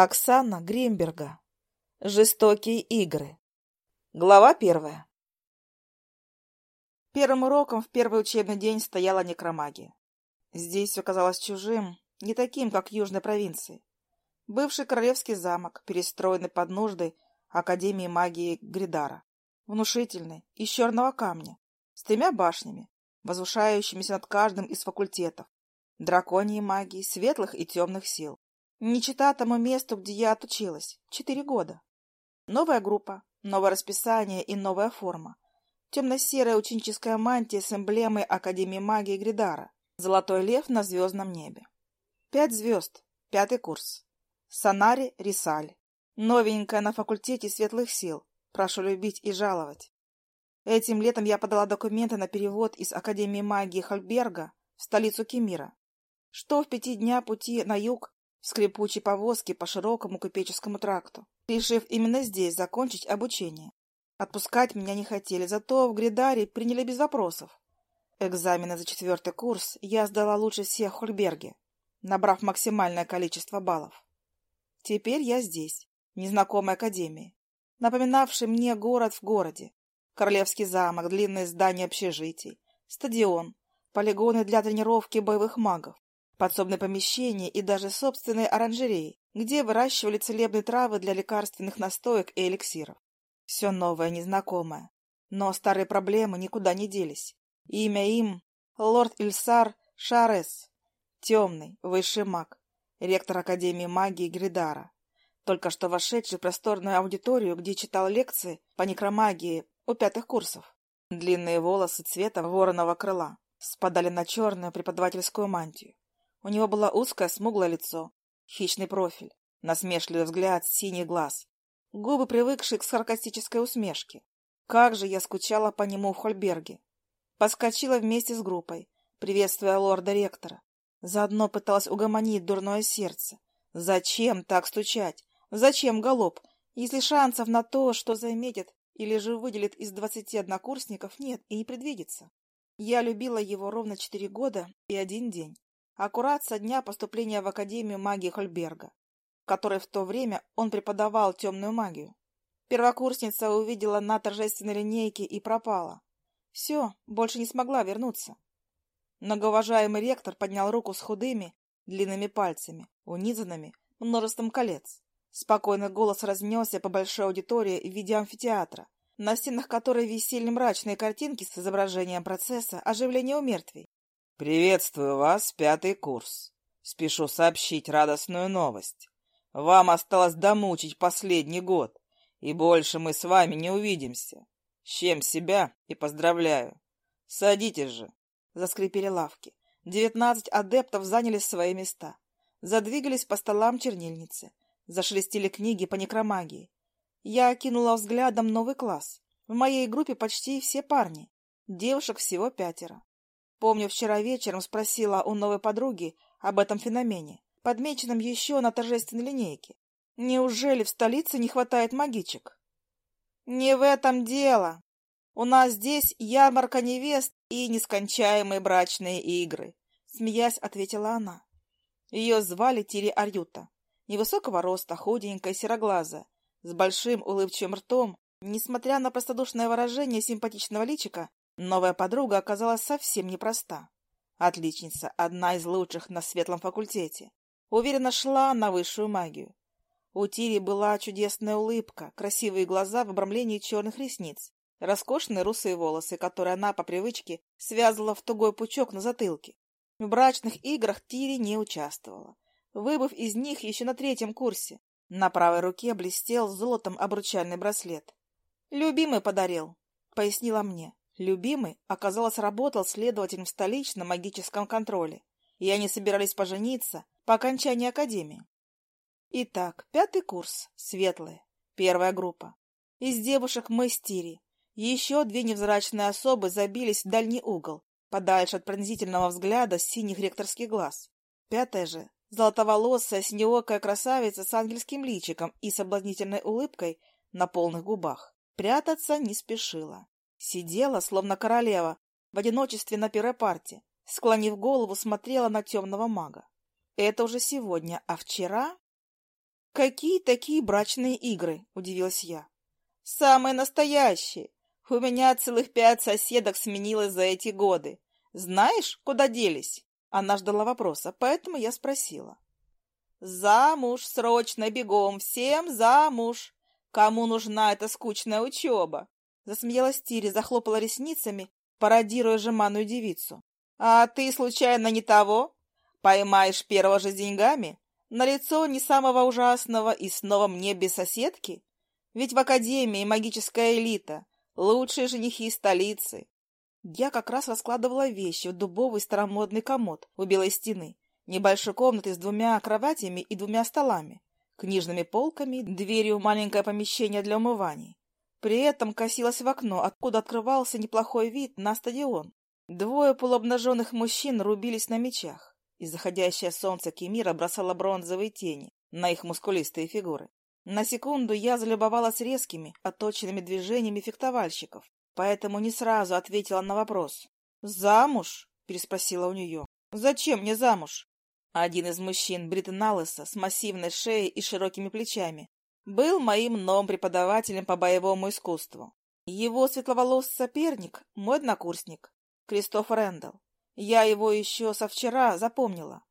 Оксана Гримберга. Жестокие игры. Глава первая. Первым уроком в первый учебный день стояла некромагия. Здесь все казалось чужим, не таким, как в южной провинции. Бывший королевский замок, перестроенный под нужды Академии магии Гридара. Внушительный, из черного камня, с тремя башнями, возвышающимися над каждым из факультетов. Драконьей магии, светлых и темных сил. Не чита тому месту, где я отучилась. Четыре года. Новая группа, новое расписание и новая форма. Темно-серая ученическая мантия с эмблемой Академии магии Гридара. Золотой лев на звездном небе. Пять звезд. Пятый курс. Санари Рисаль. Новенькая на факультете светлых сил. Прошу любить и жаловать. Этим летом я подала документы на перевод из Академии магии Хольберга в столицу Кемира. Что в пяти дня пути на юг скрипучей повозке по широкому купеческому тракту, решив именно здесь закончить обучение. Отпускать меня не хотели, зато в Гридаре приняли без вопросов. Экзамены за четвертый курс я сдала лучше всех в Хольберге, набрав максимальное количество баллов. Теперь я здесь, в незнакомой академии, напоминавший мне город в городе. Королевский замок, длинные здания общежитий, стадион, полигоны для тренировки боевых магов подсобные помещения и даже собственные оранжереи, где выращивали целебные травы для лекарственных настоек и эликсиров. Все новое, незнакомое. Но старые проблемы никуда не делись. Имя им — лорд Ильсар Шарес, темный, высший маг, ректор Академии магии Гридара, только что вошедший в просторную аудиторию, где читал лекции по некромагии у пятых курсов. Длинные волосы цвета вороного крыла спадали на черную преподавательскую мантию. У него было узкое смуглое лицо, хищный профиль, насмешливый взгляд, синий глаз, губы, привыкшие к саркастической усмешке. Как же я скучала по нему в Хольберге. Подскочила вместе с группой, приветствуя лорда-ректора. Заодно пыталась угомонить дурное сердце. Зачем так стучать? Зачем галоп, если шансов на то, что заметит или же выделит из двадцати однокурсников, нет и не предвидится? Я любила его ровно четыре года и один день аккурат со дня поступления в Академию магии Хольберга, в которой в то время он преподавал темную магию. Первокурсница увидела на торжественной линейке и пропала. Все, больше не смогла вернуться. Многоуважаемый ректор поднял руку с худыми, длинными пальцами, унизанными множеством колец. Спокойный голос разнесся по большой аудитории в виде амфитеатра, на стенах которой висели мрачные картинки с изображением процесса оживления у мертвей. «Приветствую вас, пятый курс. Спешу сообщить радостную новость. Вам осталось домучить последний год, и больше мы с вами не увидимся. С чем себя и поздравляю. Садитесь же!» Заскрипели лавки. Девятнадцать адептов заняли свои места. Задвигались по столам чернильницы. Зашелестели книги по некромагии. Я окинула взглядом новый класс. В моей группе почти все парни. Девушек всего пятеро. Помню, вчера вечером спросила у новой подруги об этом феномене, подмеченном еще на торжественной линейке. Неужели в столице не хватает магичек? Не в этом дело. У нас здесь ярмарка невест и нескончаемые брачные игры, смеясь, ответила она. Ее звали Тири Арюта. Невысокого роста, худенькая, сероглазая, с большим улыбчивым ртом, несмотря на простодушное выражение симпатичного личика, Новая подруга оказалась совсем непроста. Отличница, одна из лучших на светлом факультете. Уверенно шла на высшую магию. У Тири была чудесная улыбка, красивые глаза в обрамлении черных ресниц, роскошные русые волосы, которые она по привычке связывала в тугой пучок на затылке. В брачных играх Тири не участвовала, выбыв из них еще на третьем курсе. На правой руке блестел золотом обручальный браслет. «Любимый подарил», — пояснила мне. Любимый, оказалось, работал следователем в столичном магическом контроле, и они собирались пожениться по окончании академии. Итак, пятый курс, светлые, первая группа. Из девушек мы с Тири. Еще две невзрачные особы забились в дальний угол, подальше от пронзительного взгляда синих ректорских глаз. Пятая же, золотоволосая, синеокая красавица с ангельским личиком и соблазнительной улыбкой на полных губах, прятаться не спешила. Сидела, словно королева, в одиночестве на первой парте, склонив голову, смотрела на темного мага. Это уже сегодня, а вчера... «Какие такие брачные игры?» — удивилась я. «Самые настоящие. У меня целых пять соседок сменилось за эти годы. Знаешь, куда делись?» Она ждала вопроса, поэтому я спросила. «Замуж, срочно, бегом, всем замуж! Кому нужна эта скучная учеба?» Засмеялась Тири, захлопала ресницами, пародируя жеманную девицу. «А ты, случайно, не того? Поймаешь первого же деньгами? На лицо не самого ужасного и снова мне без соседки? Ведь в Академии магическая элита, лучшие женихи столицы. Я как раз раскладывала вещи в дубовый старомодный комод у белой стены, небольшой комнаты с двумя кроватями и двумя столами, книжными полками, дверью маленькое помещение для умываний. При этом косилась в окно, откуда открывался неплохой вид на стадион. Двое полуобнаженных мужчин рубились на мечах и заходящее солнце Кемира бросало бронзовые тени на их мускулистые фигуры. На секунду я залюбовалась резкими, отточенными движениями фехтовальщиков, поэтому не сразу ответила на вопрос. «Замуж?» — переспросила у нее. «Зачем мне замуж?» Один из мужчин, бритый налысо, с массивной шеей и широкими плечами, был моим новым преподавателем по боевому искусству. Его светловолосый соперник — мой однокурсник, Кристоф Рэндалл. Я его еще со вчера запомнила.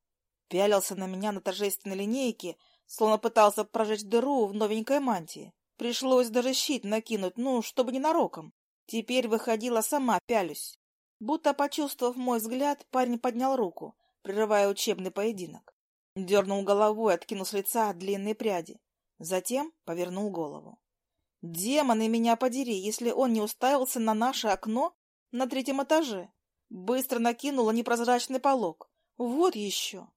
Пялился на меня на торжественной линейке, словно пытался прожечь дыру в новенькой мантии. Пришлось даже щит накинуть, ну, чтобы ненароком. Теперь выходила сама пялюсь. Будто почувствовав мой взгляд, парень поднял руку, прерывая учебный поединок. Дернул головой, откинул с лица длинные пряди. Затем повернул голову. Демоны меня подери, если он не уставился на наше окно на третьем этаже. Быстро накинула непрозрачный полог. Вот еще.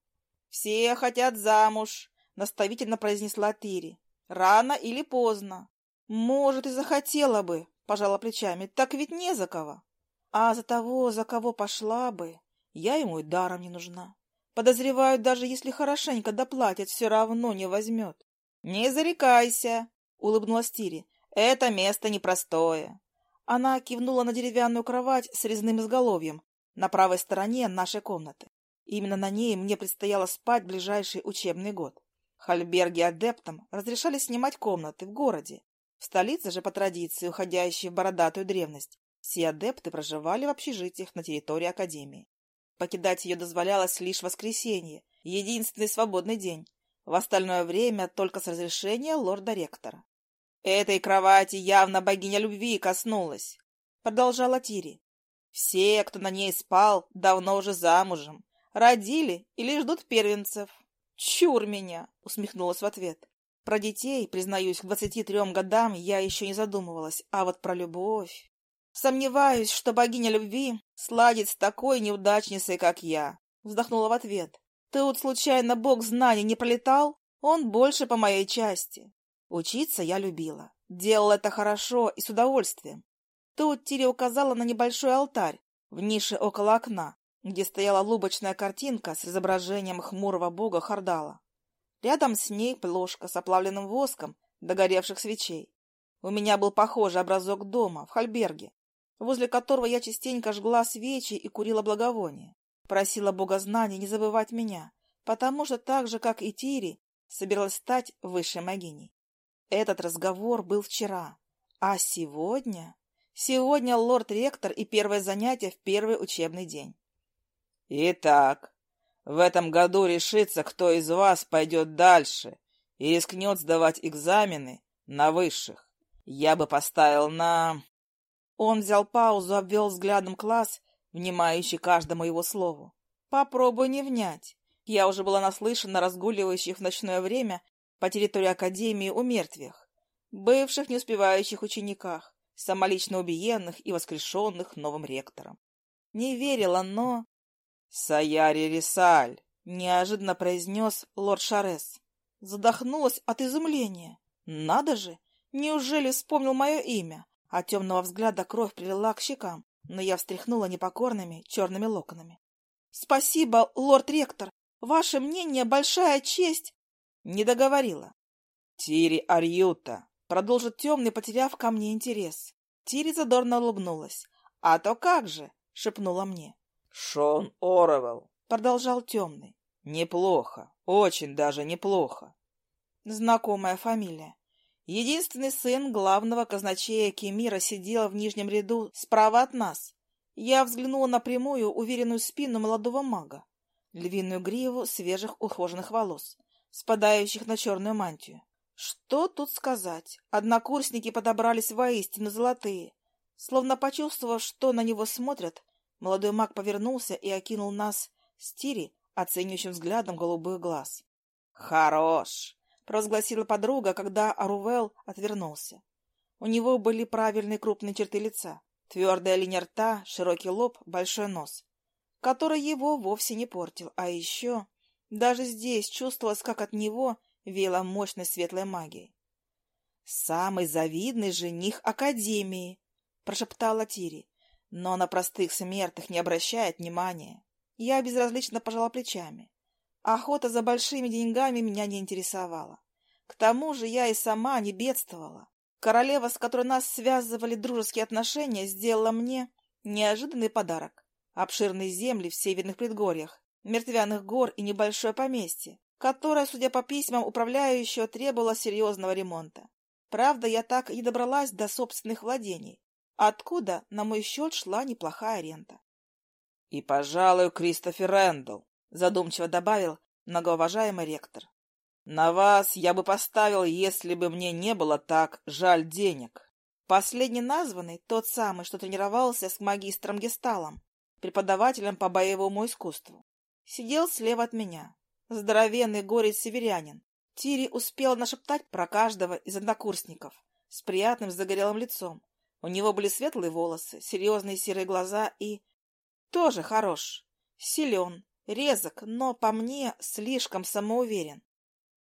«Все хотят замуж», — наставительно произнесла Тири. «Рано или поздно». «Может, и захотела бы», — пожала плечами. «Так ведь не за кого». «А за того, за кого пошла бы, я ему и даром не нужна. Подозреваю, даже если хорошенько доплатят, все равно не возьмет». «Не зарекайся», — улыбнулась Тири. «Это место непростое. Она кивнула на деревянную кровать с резным изголовьем на правой стороне нашей комнаты. Именно на ней мне предстояло спать ближайший учебный год. Хальберги адептам разрешали снимать комнаты в городе. В столице же, по традиции, уходящей в бородатую древность, все адепты проживали в общежитиях на территории Академии. Покидать ее дозволялось лишь воскресенье, единственный свободный день. В остальное время только с разрешения лорда-ректора. Этой кровати явно богиня любви коснулась, продолжала Тири. Все, кто на ней спал, давно уже замужем, родили или ждут первенцев. Чур меня, усмехнулась в ответ. Про детей, признаюсь, к двадцати трем годам я еще не задумывалась, а вот про любовь... Сомневаюсь, что богиня любви сладит с такой неудачницей, как я. Вздохнула в ответ. Ты вот случайно бог знаний не пролетал? Он больше по моей части. Учиться я любила. Делала это хорошо и с удовольствием. Тут Тири указала на небольшой алтарь в нише около окна, где стояла лубочная картинка с изображением хмурого бога Хардала. Рядом с ней плошка с оплавленным воском догоревших свечей. У меня был похожий образок дома в Хальберге, возле которого я частенько жгла свечи и курила благовония. Просила бога знаний не забывать меня, потому что так же, как и Тири, собиралась стать высшей могиней. Этот разговор был вчера. А сегодня... Сегодня лорд-ректор и первое занятие в первый учебный день. Итак, в этом году решится, кто из вас пойдет дальше и рискнет сдавать экзамены на высших. Я бы поставил на... Он взял паузу, обвел взглядом класс, внимающий каждому его слову. Попробуй не внять. Я уже была наслышана разгуливающих в ночное время по территории Академии у мертвых, бывших не успевающих учениках, самолично убиенных и воскрешенных новым ректором. Не верила, но... «Саяри Рисаль!» — неожиданно произнес лорд Шарес. Задохнулась от изумления. «Надо же! Неужели вспомнил мое имя?» А темного взгляда кровь прилила к щекам, но я встряхнула непокорными черными локонами. «Спасибо, лорд-ректор! Ваше мнение — большая честь!» Не договорила. Тири Арьюта, продолжит темный, потеряв ко мне интерес. Тири задорно улыбнулась. А то как же, шепнула мне. Шон Оровелл, продолжал темный. Неплохо, очень даже неплохо. Знакомая фамилия. Единственный сын главного казначея Кемира сидел в нижнем ряду справа от нас. Я взглянула на прямую, уверенную спину молодого мага, львиную гриву свежих ухоженных волос, спадающих на черную мантию. Что тут сказать? Однокурсники подобрались воистину золотые. Словно почувствовав, что на него смотрят, молодой маг повернулся и окинул нас с Тири оценивающим взглядом голубых глаз. «Хорош!» — провозгласила подруга, когда Арувел отвернулся. У него были правильные крупные черты лица, твердая линия рта, широкий лоб, большой нос, который его вовсе не портил, а еще даже здесь чувствовалось, как от него веяло мощной светлой магией. «Самый завидный жених Академии!» — прошептала Тири, но на простых смертных не обращает внимания. Я безразлично пожала плечами. Охота за большими деньгами меня не интересовала. К тому же я и сама не бедствовала. Королева, с которой нас связывали дружеские отношения, сделала мне неожиданный подарок. Обширные земли в северных предгорьях, мертвяных гор и небольшое поместье, которое, судя по письмам управляющего, требовало серьезного ремонта. Правда, я так и добралась до собственных владений, откуда на мой счет шла неплохая рента. — И, пожалуй, Кристофер Рэндалл, — задумчиво добавил многоуважаемый ректор. — На вас я бы поставил, если бы мне не было так жаль денег. Последний названный, тот самый, что тренировался с магистром Гесталом, преподавателем по боевому искусству, сидел слева от меня. Здоровенный горец-северянин. Тири успел нашептать про каждого из однокурсников с приятным загорелым лицом. У него были светлые волосы, серьезные серые глаза и... Тоже хорош, силен, резок, но, по мне, слишком самоуверен.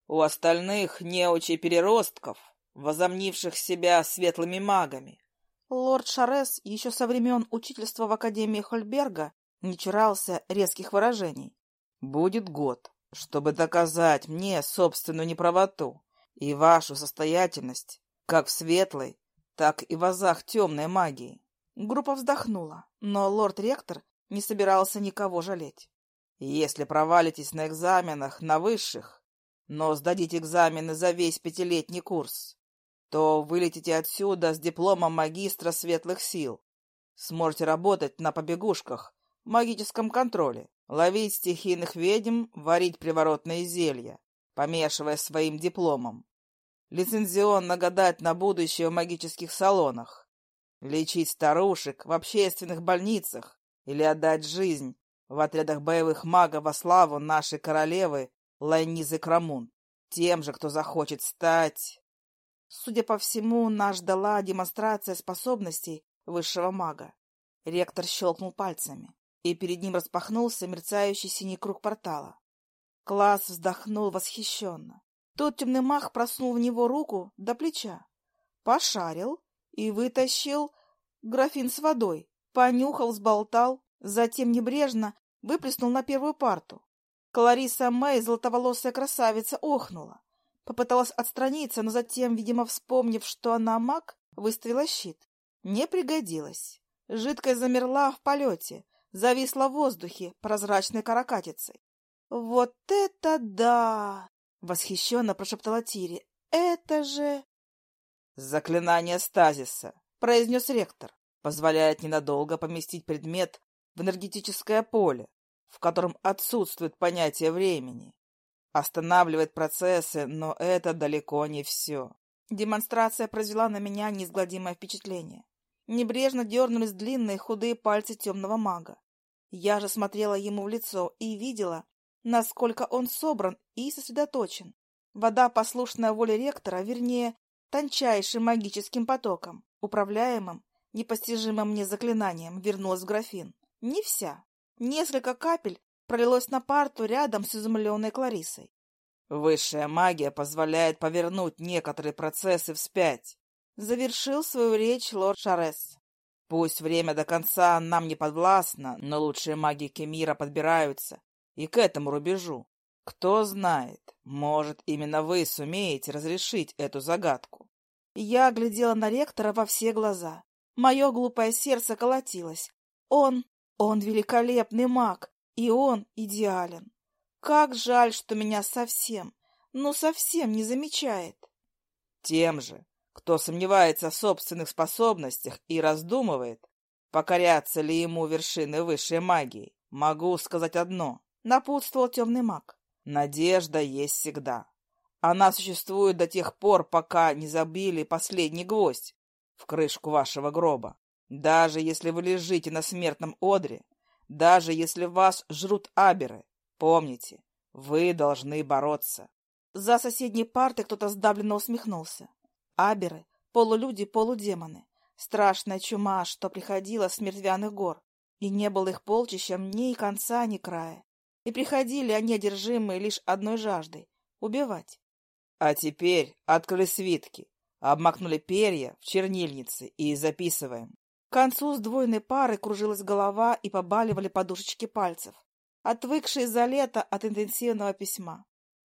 У остальных неучей-переростков, возомнивших себя светлыми магами. Лорд Шарес еще со времен учительства в Академии Хольберга не чурался резких выражений. Будет год, чтобы доказать мне собственную неправоту и вашу состоятельность, как в светлой, так и в азах темной магии. Группа вздохнула, но лорд-ректор не собирался никого жалеть. Если провалитесь на экзаменах на высших, но сдадите экзамены за весь пятилетний курс, то вылетите отсюда с дипломом магистра светлых сил. Сможете работать на побегушках, магическом контроле, ловить стихийных ведьм, варить приворотные зелья, помешивая своим дипломом. Лицензионно гадать на будущее в магических салонах, лечить старушек в общественных больницах или отдать жизнь в отрядах боевых магов во славу нашей королевы Лайнизы Крамун, тем же, кто захочет стать... Судя по всему, нас ждала демонстрация способностей высшего мага. Ректор щелкнул пальцами, и перед ним распахнулся мерцающий синий круг портала. Класс вздохнул восхищенно. Тот темный маг просунул в него руку до плеча, пошарил и вытащил графин с водой, понюхал, сболтал, затем небрежно выплеснул на первую парту. Клариса Мэй, золотоволосая красавица, охнула. Попыталась отстраниться, но затем, видимо, вспомнив, что она маг, выставила щит. Не пригодилась. Жидкость замерла в полете, зависла в воздухе прозрачной каракатицей. «Вот это да!» — восхищенно прошептала Тири. «Это же...» «Заклинание стазиса», — произнес ректор. «Позволяет ненадолго поместить предмет в энергетическое поле, в котором отсутствует понятие времени. Останавливает процессы, но это далеко не все. Демонстрация произвела на меня неизгладимое впечатление. Небрежно дернулись длинные худые пальцы темного мага. Я же смотрела ему в лицо и видела, насколько он собран и сосредоточен. Вода, послушная воле ректора, вернее, тончайшим магическим потоком, управляемым, непостижимым мне заклинанием, вернулась в графин. Не вся. Несколько капель пролилось на парту рядом с изумленной Кларисой. Высшая магия позволяет повернуть некоторые процессы вспять. Завершил свою речь лорд Шарес. Пусть время до конца нам не подвластно, но лучшие маги Кемира подбираются и к этому рубежу. Кто знает, может, именно вы сумеете разрешить эту загадку. Я глядела на ректора во все глаза. Мое глупое сердце колотилось. Он он великолепный маг, и он идеален. Как жаль, что меня совсем, ну совсем не замечает. Тем же, кто сомневается в собственных способностях и раздумывает, покорятся ли ему вершины высшей магии, могу сказать одно. Напутствовал темный маг. Надежда есть всегда. Она существует до тех пор, пока не забили последний гвоздь в крышку вашего гроба. Даже если вы лежите на смертном одре, даже если вас жрут аберы, помните, вы должны бороться. За соседней партой кто-то сдавленно усмехнулся. Аберы — полулюди, полудемоны. Страшная чума, что приходила с мертвяных гор. И не было их полчищем ни конца, ни края. И приходили они одержимые лишь одной жаждой — убивать. А теперь открыли свитки, обмакнули перья в чернильницы и записываем. К концу сдвоенной пары кружилась голова и побаливали подушечки пальцев, отвыкшие за лето от интенсивного письма.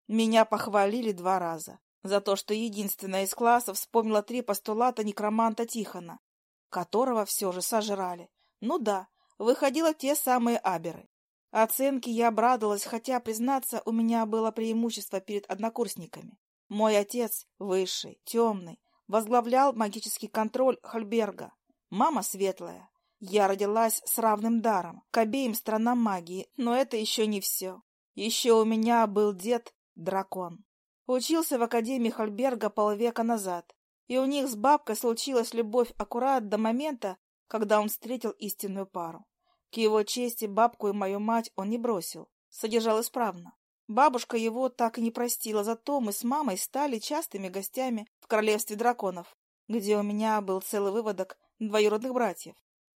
Меня похвалили два раза за то, что единственная из класса вспомнила три постулата некроманта Тихона, которого все же сожрали. Ну да, выходило те самые аберы. Оценки я обрадовалась, хотя, признаться, у меня было преимущество перед однокурсниками. Мой отец, высший, темный, возглавлял магический контроль Хольберга. Мама светлая. Я родилась с равным даром к обеим странам магии, но это еще не все. Еще у меня был дед-дракон. Учился в Академии Хольберга полвека назад, и у них с бабкой случилась любовь аккурат до момента, когда он встретил истинную пару. К его чести бабку и мою мать он не бросил, содержал исправно. Бабушка его так и не простила, зато мы с мамой стали частыми гостями в королевстве драконов, где у меня был целый выводок двоюродных братьев.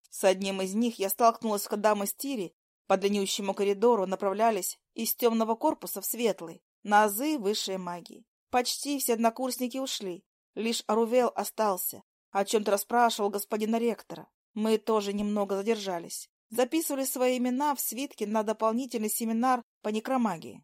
С одним из них я столкнулась, когда мы с Тири по длиннющему коридору направлялись из темного корпуса в светлый, на азы высшей магии. Почти все однокурсники ушли, лишь Арувел остался, о чем-то расспрашивал господина ректора. Мы тоже немного задержались. Записывали свои имена в свитке на дополнительный семинар по некромагии.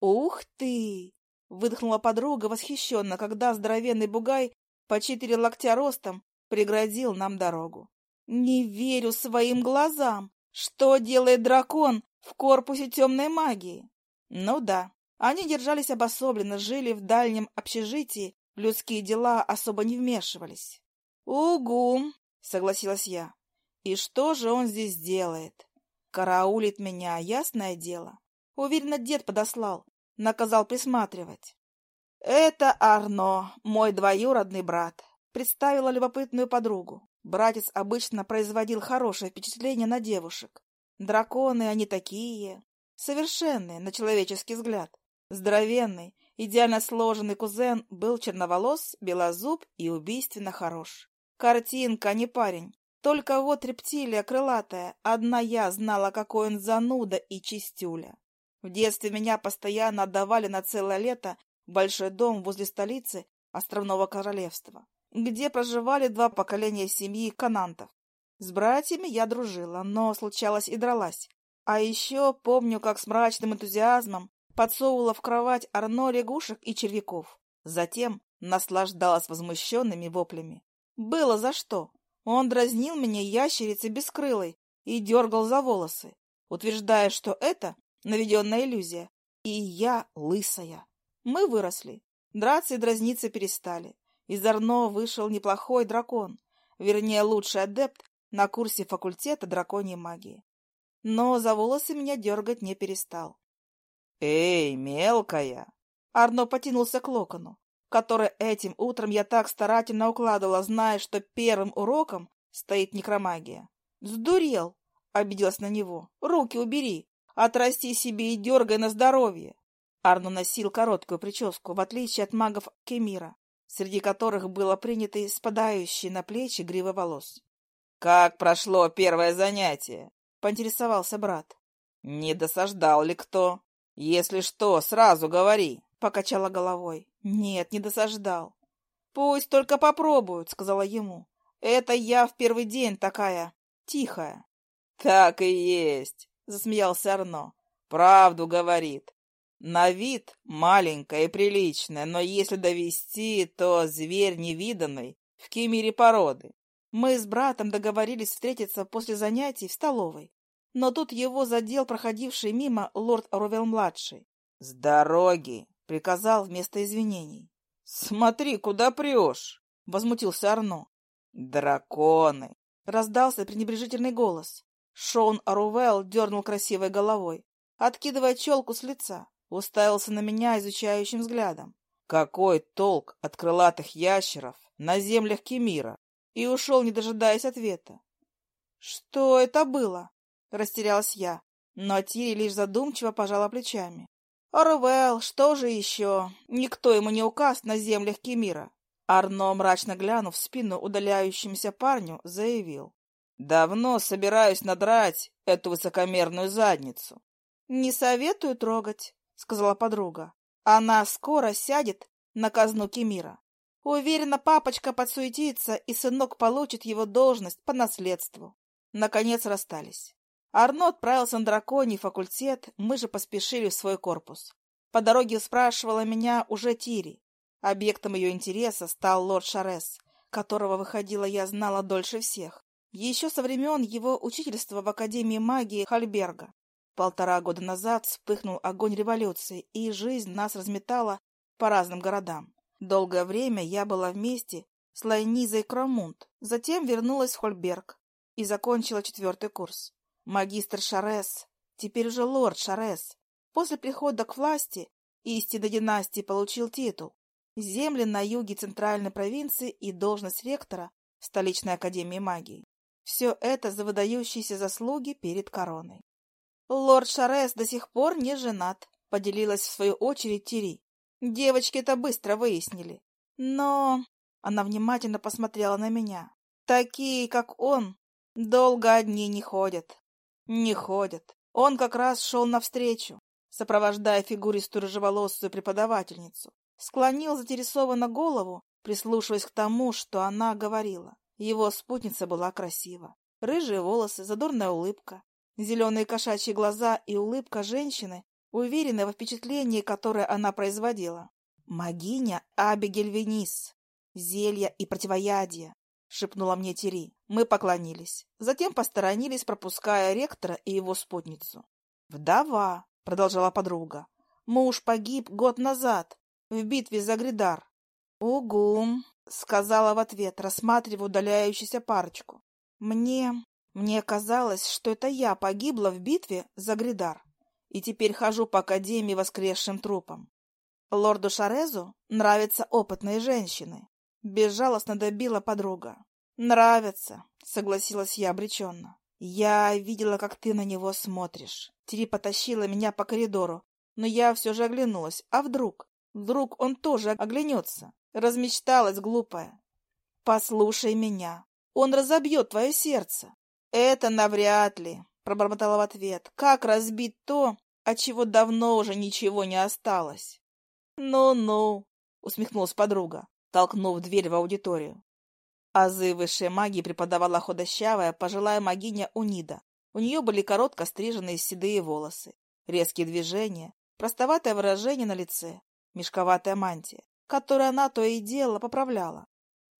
«Ух ты!» — выдохнула подруга восхищенно, когда здоровенный бугай по четыре локтя ростом преградил нам дорогу. «Не верю своим глазам! Что делает дракон в корпусе темной магии?» «Ну да, они держались обособленно, жили в дальнем общежитии, в людские дела особо не вмешивались». «Угу!» — согласилась я. «И что же он здесь делает? Караулит меня, ясное дело. Уверенно, дед подослал, наказал присматривать. «Это Арно, мой двоюродный брат», — представила любопытную подругу. Братец обычно производил хорошее впечатление на девушек. Драконы они такие, совершенные на человеческий взгляд. Здоровенный, идеально сложенный кузен был черноволос, белозуб и убийственно хорош. Картинка, не парень. Только вот рептилия крылатая, одна я знала, какой он зануда и чистюля. В детстве меня постоянно отдавали на целое лето большой дом возле столицы Островного Королевства, где проживали два поколения семьи канантов. С братьями я дружила, но случалось и дралась. А еще помню, как с мрачным энтузиазмом подсовывала в кровать Арно лягушек и червяков. Затем наслаждалась возмущенными воплями. Было за что. Он дразнил меня ящерицей бескрылой и дергал за волосы, утверждая, что это наведенная иллюзия. И я лысая. Мы выросли. Драться и дразниться перестали. Из Арно вышел неплохой дракон, вернее, лучший адепт на курсе факультета драконьей магии. Но за волосы меня дергать не перестал. «Эй, мелкая!» Арно потянулся к локону, который этим утром я так старательно укладывала, зная, что первым уроком стоит некромагия. «Сдурел!» — обиделась на него. «Руки убери!» Отрасти себе и дергай на здоровье. Арно носил короткую прическу, в отличие от магов Кемира, среди которых было принято спадающие на плечи гривы волос. — Как прошло первое занятие? — поинтересовался брат. — Не досаждал ли кто? Если что, сразу говори, — покачала головой. — Нет, не досаждал. — Пусть только попробуют, — сказала ему. — Это я в первый день такая тихая. — Так и есть. — засмеялся Арно. «Правду говорит. На вид маленькая и приличная, но если довести, то зверь невиданный в кемире породы. Мы с братом договорились встретиться после занятий в столовой, но тут его задел проходивший мимо лорд Ровел-младший. — С дороги! — приказал вместо извинений. «Смотри, куда прешь!» — возмутился Арно. «Драконы!» — раздался пренебрежительный голос. Шон Арувел дернул красивой головой, откидывая челку с лица, уставился на меня изучающим взглядом. «Какой толк от крылатых ящеров на землях Кемира?» И ушел, не дожидаясь ответа. «Что это было?» — растерялась я, но Тири лишь задумчиво пожала плечами. «Орвел, что же еще? Никто ему не указ на землях Кемира». Арно, мрачно глянув в спину удаляющемуся парню, заявил. «Давно собираюсь надрать эту высокомерную задницу». «Не советую трогать», — сказала подруга. «Она скоро сядет на казну Кемира. Уверена, папочка подсуетится, и сынок получит его должность по наследству». Наконец расстались. Арно отправился на драконий факультет, мы же поспешили в свой корпус. По дороге спрашивала меня уже Тири. Объектом ее интереса стал лорд Шарес, которого, выходила, я знала дольше всех. Еще со времен его учительства в Академии магии Хальберга. Полтора года назад вспыхнул огонь революции, и жизнь нас разметала по разным городам. Долгое время я была вместе с Лайнизой Кромунд, затем вернулась в Хольберг и закончила четвертый курс. Магистр Шарес, теперь уже лорд Шарес, после прихода к власти истинной династии получил титул, земли на юге центральной провинции и должность ректора столичной академии магии. Все это за выдающиеся заслуги перед короной. Лорд Шарес до сих пор не женат, поделилась в свою очередь Тири. Девочки это быстро выяснили. Но... Она внимательно посмотрела на меня. Такие, как он, долго одни не ходят. Не ходят. Он как раз шел навстречу, сопровождая фигуристую рыжеволосую преподавательницу. Склонил заинтересованно голову, прислушиваясь к тому, что она говорила. Его спутница была красива. Рыжие волосы, задорная улыбка, зеленые кошачьи глаза и улыбка женщины, уверенной во впечатлении, которое она производила. Магиня Абигель Венис. Зелья и противоядия. — шепнула мне Тери. Мы поклонились. Затем посторонились, пропуская ректора и его спутницу. «Вдова», — продолжала подруга. «Муж погиб год назад в битве за Гридар». «Угу», — сказала в ответ, рассматривая удаляющуюся парочку. «Мне... мне казалось, что это я погибла в битве за Гридар, и теперь хожу по Академии воскресшим трупом. Лорду Шарезу нравятся опытные женщины, Безжалостно добила подруга. «Нравится», — согласилась я обреченно. «Я видела, как ты на него смотришь». Тири потащила меня по коридору, но я все же оглянулась. А вдруг? Вдруг он тоже оглянется? Размечталась глупая. «Послушай меня. Он разобьет твое сердце». «Это навряд ли», — пробормотала в ответ. «Как разбить то, от чего давно уже ничего не осталось?» «Ну-ну», — усмехнулась подруга толкнув дверь в аудиторию. Азы высшей магии преподавала худощавая, пожилая магиня Унида. У нее были коротко стриженные седые волосы, резкие движения, простоватое выражение на лице, мешковатая мантия, которую она то и дело поправляла.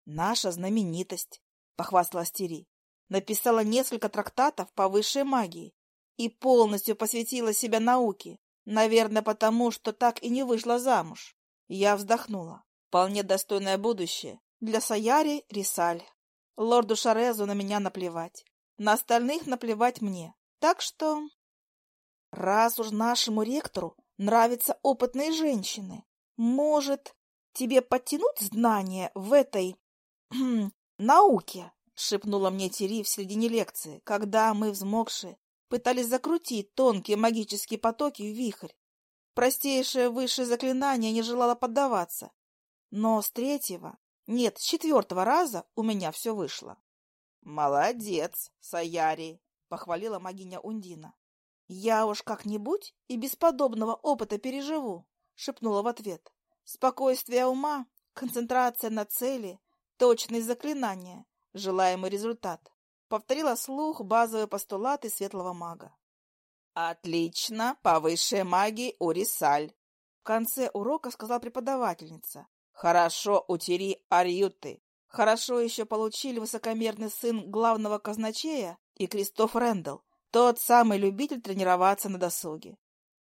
«Наша знаменитость», — похвасталась Тири, написала несколько трактатов по высшей магии и полностью посвятила себя науке, наверное, потому, что так и не вышла замуж. Я вздохнула. Вполне достойное будущее для Саяри Рисаль. Лорду Шарезу на меня наплевать. На остальных наплевать мне. Так что... Раз уж нашему ректору нравятся опытные женщины, может, тебе подтянуть знания в этой... науке? Шепнула мне Тири в середине лекции, когда мы, взмокшие, пытались закрутить тонкие магические потоки в вихрь. Простейшее высшее заклинание не желало поддаваться, но с третьего, нет, с четвертого раза у меня все вышло. — Молодец, Саяри, — похвалила магиня Ундина. — Я уж как-нибудь и без подобного опыта переживу, — шепнула в ответ. Спокойствие ума, концентрация на цели, точность заклинания, желаемый результат. Повторила слух базовые постулаты светлого мага. «Отлично! По высшей магии Урисаль!» В конце урока сказала преподавательница, Хорошо утери Арьюты. Хорошо еще получили высокомерный сын главного казначея и Кристоф Рэндалл, тот самый любитель тренироваться на досуге.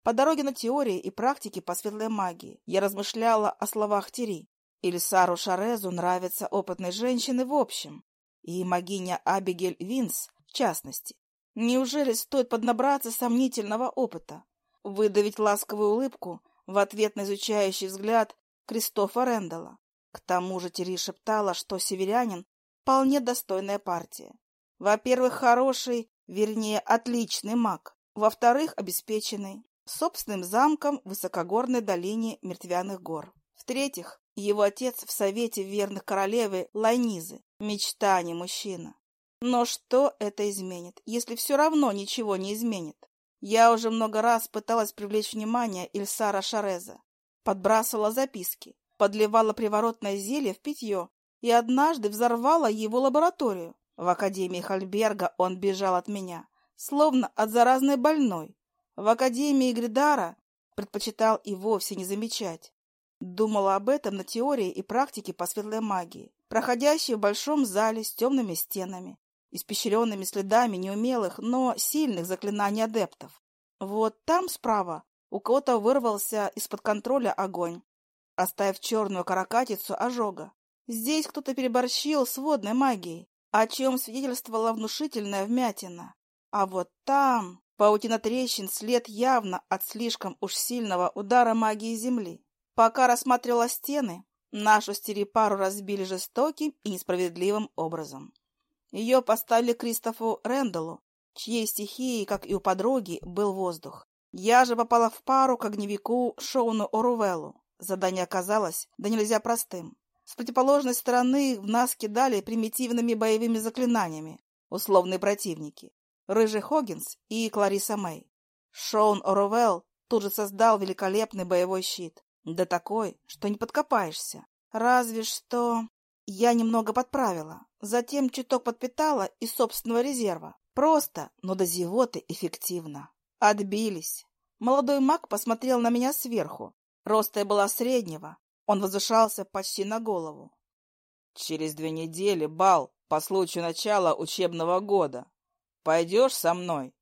По дороге на теории и практике по светлой магии я размышляла о словах Тери. Ильсару Шарезу нравятся опытные женщины в общем, и магиня Абигель Винс в частности. Неужели стоит поднабраться сомнительного опыта? Выдавить ласковую улыбку в ответ на изучающий взгляд Кристофа Рэндалла. К тому же Тери шептала, что северянин вполне достойная партия. Во-первых, хороший, вернее, отличный маг. Во-вторых, обеспеченный собственным замком в высокогорной долине Мертвяных гор. В-третьих, его отец в совете верных королевы Лайнизы. Мечта, а не мужчина. Но что это изменит, если все равно ничего не изменит? Я уже много раз пыталась привлечь внимание Ильсара Шареза. Подбрасывала записки, подливала приворотное зелье в питье и однажды взорвала его лабораторию. В Академии Хальберга он бежал от меня, словно от заразной больной. В Академии Гридара предпочитал и вовсе не замечать. Думала об этом на теории и практике по светлой магии, проходящей в большом зале с темными стенами, испещренными следами неумелых, но сильных заклинаний адептов. Вот там справа у кого-то вырвался из-под контроля огонь, оставив черную каракатицу ожога. Здесь кто-то переборщил с водной магией, о чем свидетельствовала внушительная вмятина. А вот там паутина трещин след явно от слишком уж сильного удара магии земли. Пока рассматривала стены, нашу стерепару разбили жестоким и несправедливым образом. Ее поставили Кристофу Рэндаллу, чьей стихией, как и у подруги, был воздух. Я же попала в пару к огневику Шоуну Орувеллу. Задание оказалось да нельзя простым. С противоположной стороны в нас кидали примитивными боевыми заклинаниями условные противники — Рыжий Хоггинс и Клариса Мэй. Шоун Орувелл тут же создал великолепный боевой щит. Да такой, что не подкопаешься. Разве что... Я немного подправила, затем чуток подпитала из собственного резерва. Просто, но до зевоты эффективно. Отбились. Молодой маг посмотрел на меня сверху. Роста я была среднего. Он возвышался почти на голову. Через две недели бал по случаю начала учебного года. Пойдешь со мной?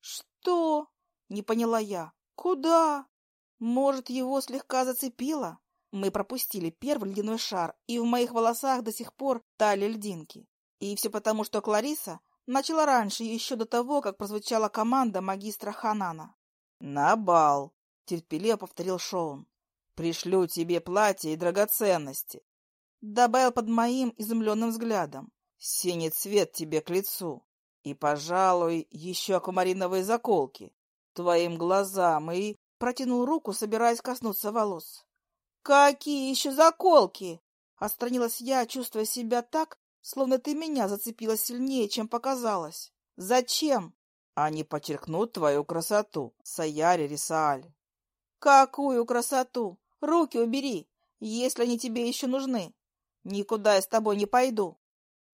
Что? Не поняла я. Куда? Может, его слегка зацепило? Мы пропустили первый ледяной шар, и в моих волосах до сих пор тали льдинки. И все потому, что Клариса начала раньше, еще до того, как прозвучала команда магистра Ханана. «На бал!» — терпеливо повторил Шоун. «Пришлю тебе платье и драгоценности!» Добавил под моим изумленным взглядом. «Синий цвет тебе к лицу! И, пожалуй, еще аквамариновые заколки твоим глазам и...» Протянул руку, собираясь коснуться волос. «Какие еще заколки?» Отстранилась я, чувствуя себя так, словно ты меня зацепила сильнее, чем показалось. «Зачем?» «Они подчеркнут твою красоту, Саяри Рисааль». «Какую красоту? Руки убери, если они тебе еще нужны. Никуда я с тобой не пойду».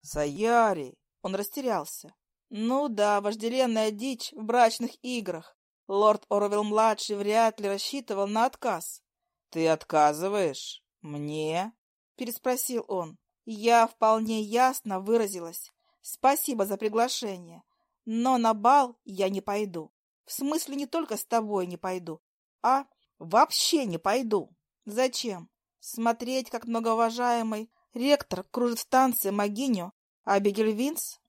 «Саяри!» Он растерялся. «Ну да, вожделенная дичь в брачных играх. Лорд Орвелл-младший вряд ли рассчитывал на отказ. «Ты отказываешь? Мне?» — переспросил он. Я вполне ясно выразилась. Спасибо за приглашение, но на бал я не пойду. В смысле, не только с тобой не пойду, а вообще не пойду. Зачем? Смотреть, как многоуважаемый ректор кружит в танце Магиню Абигель Винс?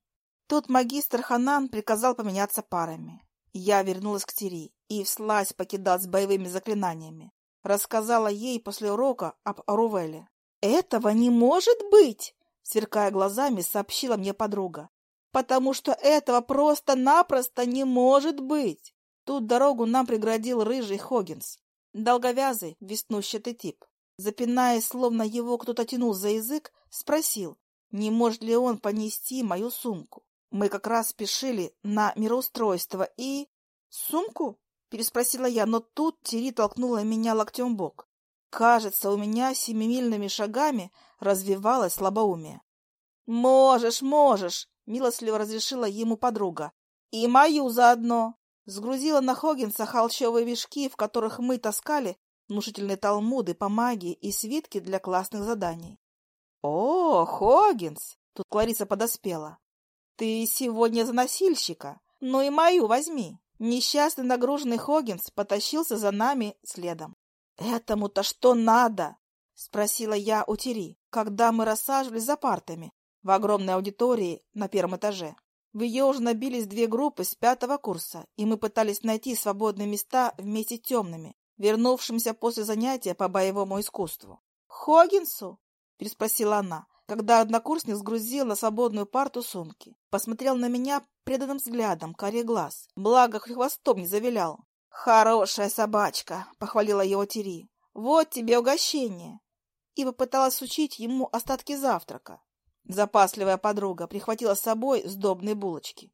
Тут магистр Ханан приказал поменяться парами. Я вернулась к Тири и вслась покидать с боевыми заклинаниями рассказала ей после урока об Рувеле. «Этого не может быть!» — сверкая глазами, сообщила мне подруга. «Потому что этого просто-напросто не может быть!» Тут дорогу нам преградил рыжий Хоггинс, долговязый, веснущатый тип. Запинаясь, словно его кто-то тянул за язык, спросил, не может ли он понести мою сумку. Мы как раз спешили на мироустройство и... «Сумку?» — переспросила я, но тут Тири толкнула меня локтем в бок. Кажется, у меня семимильными шагами развивалось слабоумие. «Можешь, можешь!» — милостливо разрешила ему подруга. «И мою заодно!» Сгрузила на Хоггинса холщовые вишки, в которых мы таскали внушительные талмуды по магии и свитки для классных заданий. «О, Хоггинс!» — тут Клариса подоспела. «Ты сегодня за носильщика, ну и мою возьми!» Несчастный нагруженный Хоггинс потащился за нами следом. «Этому-то что надо?» — спросила я у Тери, когда мы рассаживались за партами в огромной аудитории на первом этаже. В ее уже набились две группы с пятого курса, и мы пытались найти свободные места вместе темными, вернувшимся после занятия по боевому искусству. «Хоггинсу?» — переспросила она, когда однокурсник сгрузил на свободную парту сумки. Посмотрел на меня преданным взглядом, карий глаз, благо хвостом не завилял. «Хорошая собачка!» — похвалила его Тери. «Вот тебе угощение!» И попыталась учить ему остатки завтрака. Запасливая подруга прихватила с собой сдобные булочки.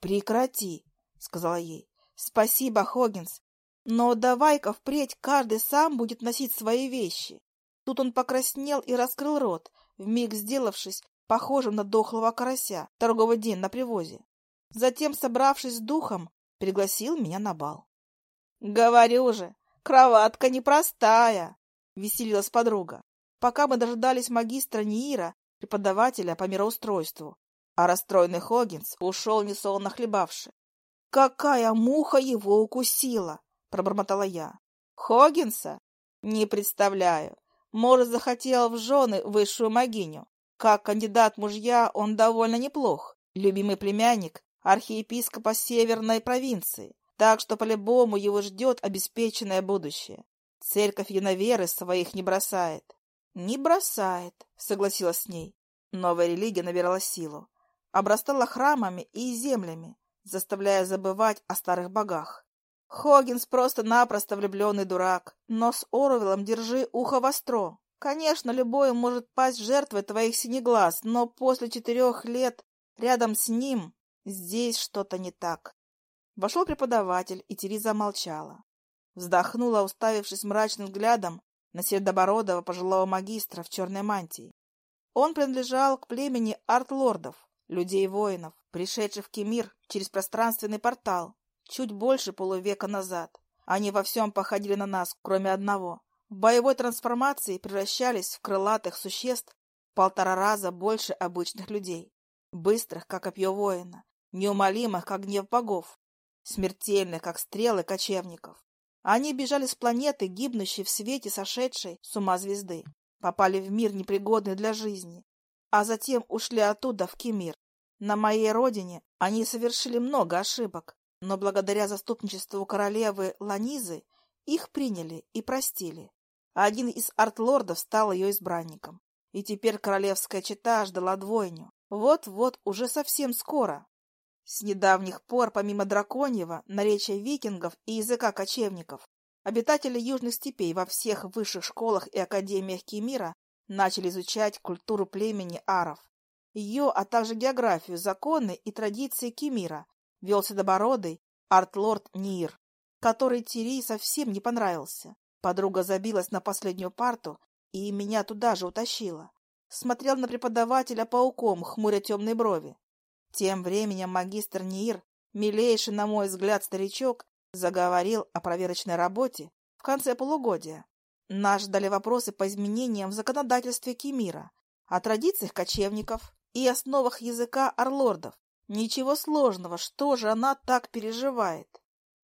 «Прекрати!» — сказала ей. «Спасибо, Хоггинс, но давай-ка впредь каждый сам будет носить свои вещи». Тут он покраснел и раскрыл рот, вмиг сделавшись похожим на дохлого карася торговый день на привозе. Затем, собравшись с духом, пригласил меня на бал. — Говорю же, кроватка непростая, — веселилась подруга, пока мы дожидались магистра Ниира, преподавателя по мироустройству, а расстроенный Хоггинс ушел несолоно хлебавши. — Какая муха его укусила! — пробормотала я. — Хоггинса? Не представляю. Может, захотел в жены высшую могиню. Как кандидат мужья он довольно неплох. Любимый племянник архиепископа Северной провинции. Так что по-любому его ждет обеспеченное будущее. Церковь Яноверы своих не бросает. Не бросает, согласилась с ней. Новая религия набирала силу. Обрастала храмами и землями, заставляя забывать о старых богах. Хоггинс просто-напросто влюбленный дурак, но с Оруэллом держи ухо востро. Конечно, любой может пасть жертвой твоих синеглаз, но после четырех лет рядом с ним здесь что-то не так. Вошел преподаватель, и Тереза молчала. Вздохнула, уставившись мрачным взглядом на седобородого пожилого магистра в черной мантии. Он принадлежал к племени арт-лордов, людей-воинов, пришедших в Кемир через пространственный портал, чуть больше полувека назад. Они во всем походили на нас, кроме одного. В боевой трансформации превращались в крылатых существ в полтора раза больше обычных людей. Быстрых, как копье воина, неумолимых, как гнев богов, смертельных, как стрелы кочевников. Они бежали с планеты, гибнущей в свете сошедшей с ума звезды, попали в мир, непригодный для жизни, а затем ушли оттуда в Кемир. На моей родине они совершили много ошибок, но благодаря заступничеству королевы Ланизы их приняли и простили. Один из артлордов стал ее избранником. И теперь королевская чета ждала двойню. Вот-вот, уже совсем скоро. С недавних пор, помимо драконьего, наречия викингов и языка кочевников, обитатели южных степей во всех высших школах и академиях Кемира начали изучать культуру племени аров, ее, а также географию, законы и традиции Кемира, вел седобородый артлорд Нир, который Тири совсем не понравился. Подруга забилась на последнюю парту и меня туда же утащила. Смотрел на преподавателя пауком, хмуря темные брови. Тем временем магистр Нир, милейший, на мой взгляд, старичок, заговорил о проверочной работе в конце полугодия. Нас ждали вопросы по изменениям в законодательстве Кемира, о традициях кочевников и основах языка орлордов, Ничего сложного, что же она так переживает?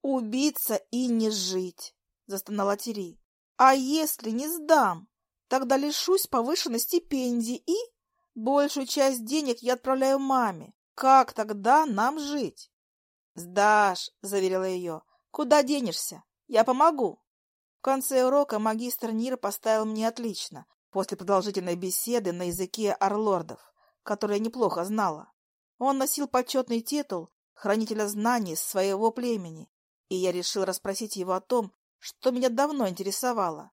Убиться и не жить, застонала Тири. А если не сдам, тогда лишусь повышенной стипендии и... Большую часть денег я отправляю маме. Как тогда нам жить? Сдашь, заверила ее. Куда денешься? Я помогу. В конце урока магистр Нир поставил мне отлично, после продолжительной беседы на языке орлордов, который я неплохо знала. Он носил почетный титул хранителя знаний своего племени, и я решил расспросить его о том, что меня давно интересовало.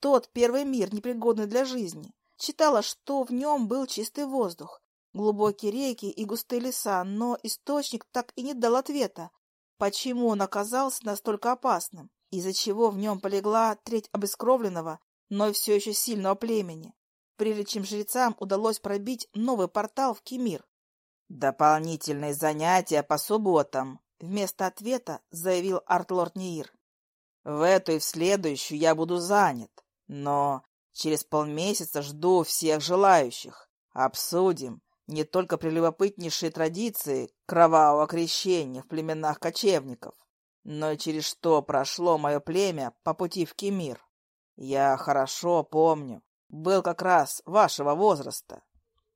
Тот первый мир, непригодный для жизни. Читала, что в нем был чистый воздух, глубокие реки и густые леса, но источник так и не дал ответа, почему он оказался настолько опасным, из-за чего в нем полегла треть обескровленного, но все еще сильного племени, прежде чем жрецам удалось пробить новый портал в Кемир. «Дополнительные занятия по субботам», — вместо ответа заявил артлорд Неир. «В эту и в следующую я буду занят, но через полмесяца жду всех желающих. Обсудим не только прелюбопытнейшие традиции кровавого крещения в племенах кочевников, но и через что прошло мое племя по пути в Кемир. Я хорошо помню. Был как раз вашего возраста.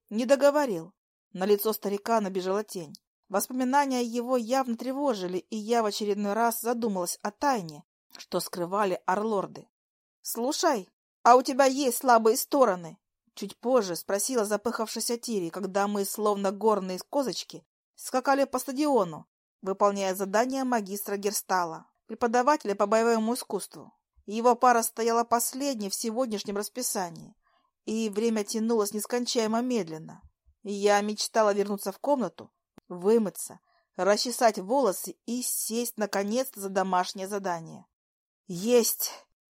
Не договорил. На лицо старика набежала тень. Воспоминания его явно тревожили, и я в очередной раз задумалась о тайне, что скрывали орлорды. «Слушай, а у тебя есть слабые стороны?» Чуть позже спросила запыхавшаяся Тири, когда мы, словно горные козочки, скакали по стадиону, выполняя задание магистра Герстала, преподавателя по боевому искусству. Его пара стояла последней в сегодняшнем расписании, и время тянулось нескончаемо медленно. Я мечтала вернуться в комнату, вымыться, расчесать волосы и сесть наконец-то за домашнее задание. «Есть!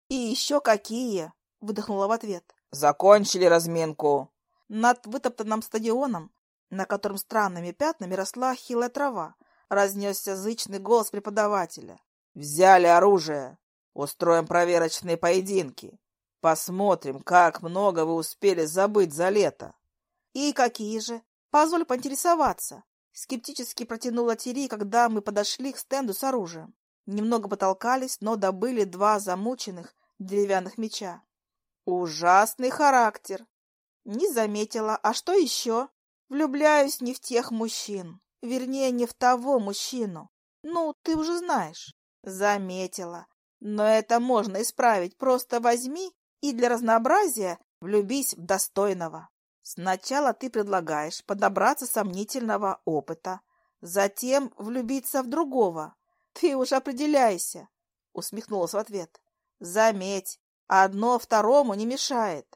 И еще какие!» — выдохнула в ответ. «Закончили разминку!» Над вытоптанным стадионом, на котором странными пятнами росла хилая трава, разнесся зычный голос преподавателя. «Взяли оружие! Устроим проверочные поединки! Посмотрим, как много вы успели забыть за лето!» «И какие же? Позволь поинтересоваться!» Скептически протянула Тири, когда мы подошли к стенду с оружием. Немного потолкались, но добыли два замученных деревянных меча. Ужасный характер. Не заметила. А что еще? Влюбляюсь не в тех мужчин. Вернее, не в того мужчину. Ну, ты уже знаешь. Заметила. Но это можно исправить. Просто возьми и для разнообразия влюбись в достойного. Сначала ты предлагаешь подобраться сомнительного опыта, затем влюбиться в другого. Ты уж определяйся, усмехнулась в ответ. Заметь, одно второму не мешает.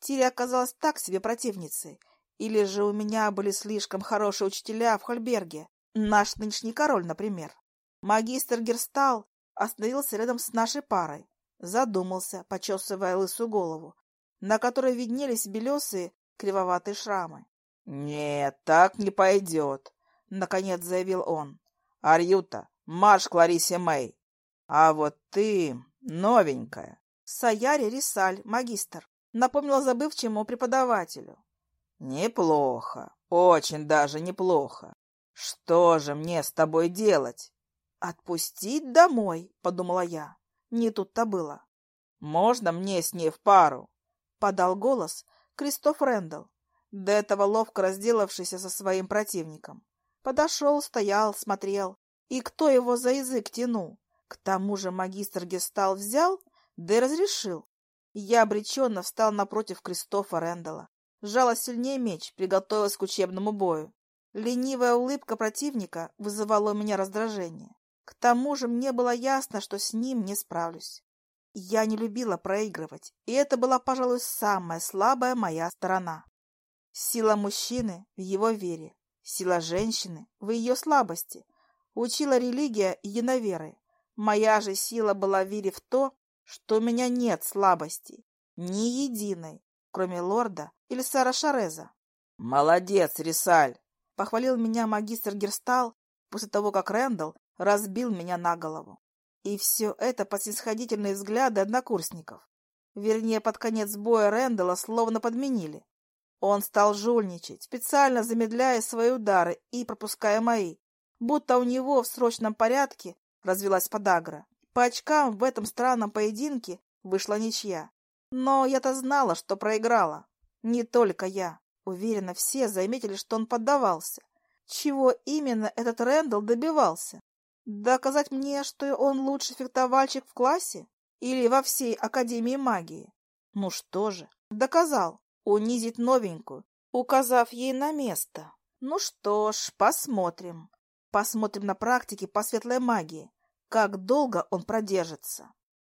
Тири оказалась так себе противницей, или же у меня были слишком хорошие учителя в Хольберге, наш нынешний король, например. Магистр Герстал остановился рядом с нашей парой, задумался, почесывая лысую голову, на которой виднелись белесые кривоватые шрамы. — Нет, так не пойдет, — наконец заявил он. — Арьюта, марш к Ларисе Мэй. А вот ты новенькая. — Саяри Рисаль, магистр, — напомнила забывчивому преподавателю. — Неплохо, очень даже неплохо. Что же мне с тобой делать? — Отпустить домой, — подумала я. Не тут-то было. — Можно мне с ней в пару? — подал голос Кристоф Рэндалл, до этого ловко разделавшийся со своим противником. Подошел, стоял, смотрел. И кто его за язык тянул? К тому же магистр Гестал взял, да и разрешил. Я обреченно встал напротив Кристофа Рэндалла. Сжала сильнее меч, приготовилась к учебному бою. Ленивая улыбка противника вызывала у меня раздражение. К тому же мне было ясно, что с ним не справлюсь. Я не любила проигрывать, и это была, пожалуй, самая слабая моя сторона. Сила мужчины в его вере, сила женщины в ее слабости. Учила религия единоверы. Моя же сила была в вере в то, что у меня нет слабости, ни единой, кроме лорда или Сара Шареза. «Молодец, Рисаль!» — похвалил меня магистр Герстал после того, как Рэндалл разбил меня на голову. И все это под снисходительные взгляды однокурсников. Вернее, под конец боя Рэндала словно подменили. Он стал жульничать, специально замедляя свои удары и пропуская мои, будто у него в срочном порядке развелась подагра. По очкам в этом странном поединке вышла ничья. Но я-то знала, что проиграла. Не только я. Уверена, все заметили, что он поддавался. Чего именно этот Рэндалл добивался? Доказать мне, что он лучший фехтовальщик в классе? Или во всей Академии магии? Ну что же, доказал. Унизить новенькую, указав ей на место. Ну что ж, посмотрим. Посмотрим на практике по светлой магии, как долго он продержится.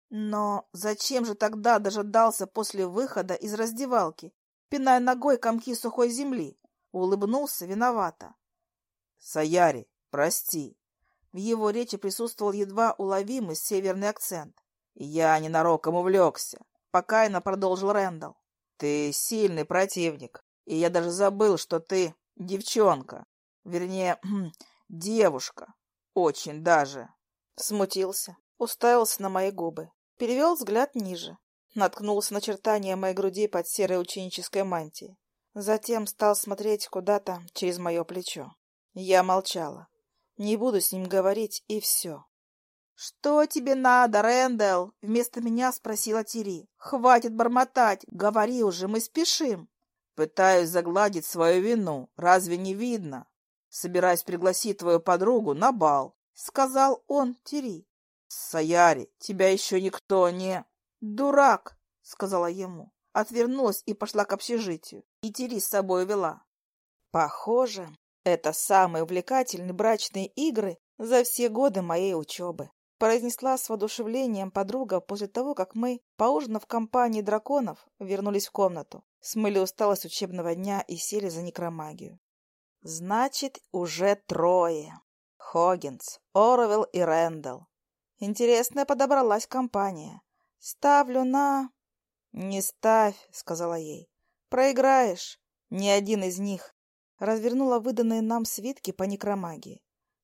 Но зачем же тогда дожидался после выхода из раздевалки, пиная ногой комки сухой земли? Улыбнулся виновато. — Саяри, прости, в его речи присутствовал едва уловимый северный акцент. «Я ненароком увлекся», — покаянно продолжил Рэндалл. «Ты сильный противник, и я даже забыл, что ты девчонка. Вернее, девушка. Очень даже». Смутился, уставился на мои губы, перевел взгляд ниже, наткнулся на чертания моей груди под серой ученической мантией. Затем стал смотреть куда-то через мое плечо. Я молчала. Не буду с ним говорить, и все. «Что тебе надо, Рэндалл?» — вместо меня спросила Тири. «Хватит бормотать, говори уже, мы спешим». «Пытаюсь загладить свою вину, разве не видно? Собираюсь пригласить твою подругу на бал», — сказал он Тири. «Саяри, тебя еще никто не...» «Дурак!» — сказала ему. Отвернулась и пошла к общежитию. И Тири с собой вела. Похоже, это самые увлекательные брачные игры за все годы моей учебы произнесла с воодушевлением подруга после того, как мы, поужинав в компании драконов, вернулись в комнату, смыли усталость учебного дня и сели за некромагию. Значит, уже трое. Хоггинс, Оровелл и Рэндалл. Интересная подобралась компания. Ставлю на... «Не ставь», — сказала ей. «Проиграешь. Ни один из них». Развернула выданные нам свитки по некромагии.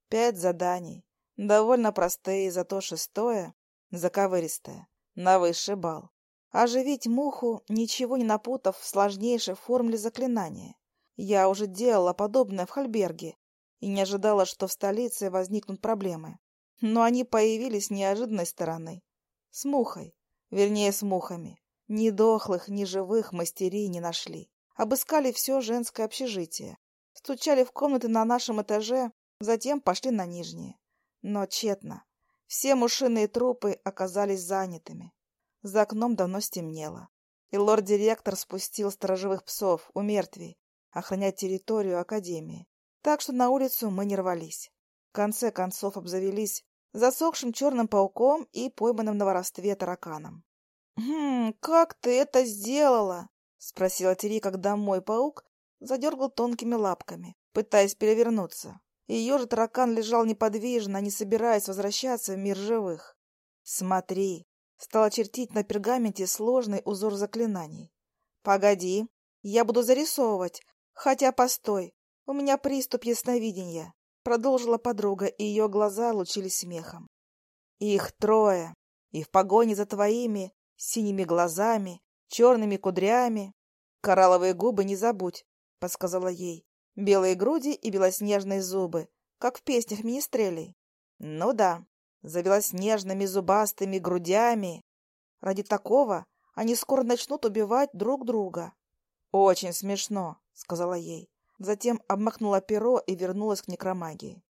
Пять заданий. Довольно простые, зато шестое, заковыристое, на высший бал. Оживить муху, ничего не напутав в сложнейшей формуле заклинания. Я уже делала подобное в Хальберге и не ожидала, что в столице возникнут проблемы. Но они появились с неожиданной стороны. С мухой. Вернее, с мухами. Ни дохлых, ни живых мастерей не нашли. Обыскали все женское общежитие. Стучали в комнаты на нашем этаже, затем пошли на нижние. Но тщетно. Все мушиные трупы оказались занятыми. За окном давно стемнело. И лорд-директор спустил сторожевых псов у мертвей охранять территорию Академии. Так что на улицу мы не рвались. В конце концов обзавелись засохшим черным пауком и пойманным на воровстве тараканом. «Хм, как ты это сделала?» — спросила Тери, когда мой паук задергал тонкими лапками, пытаясь перевернуться. Ее же таракан лежал неподвижно, не собираясь возвращаться в мир живых. «Смотри!» — стала чертить на пергаменте сложный узор заклинаний. «Погоди, я буду зарисовывать, хотя постой, у меня приступ ясновидения», — продолжила подруга, и ее глаза лучились смехом. «Их трое, и в погоне за твоими синими глазами, черными кудрями. Коралловые губы не забудь», — подсказала ей. Белые груди и белоснежные зубы, как в песнях министрелей. Ну да, за белоснежными зубастыми грудями. Ради такого они скоро начнут убивать друг друга. Очень смешно, сказала ей. Затем обмахнула перо и вернулась к некромагии.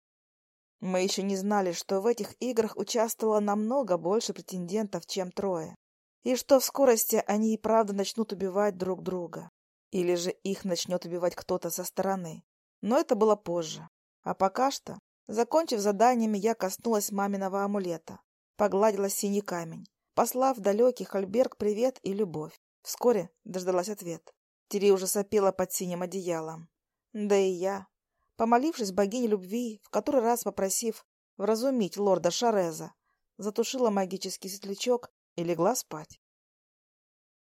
Мы еще не знали, что в этих играх участвовало намного больше претендентов, чем трое, и что в скорости они и правда начнут убивать друг друга. Или же их начнет убивать кто-то со стороны. Но это было позже. А пока что, закончив заданиями, я коснулась маминого амулета. Погладила синий камень, послав далекий Хальберг привет и любовь. Вскоре дождалась ответ. Тири уже сопела под синим одеялом. Да и я, помолившись богине любви, в который раз попросив вразумить лорда Шареза, затушила магический светлячок и легла спать.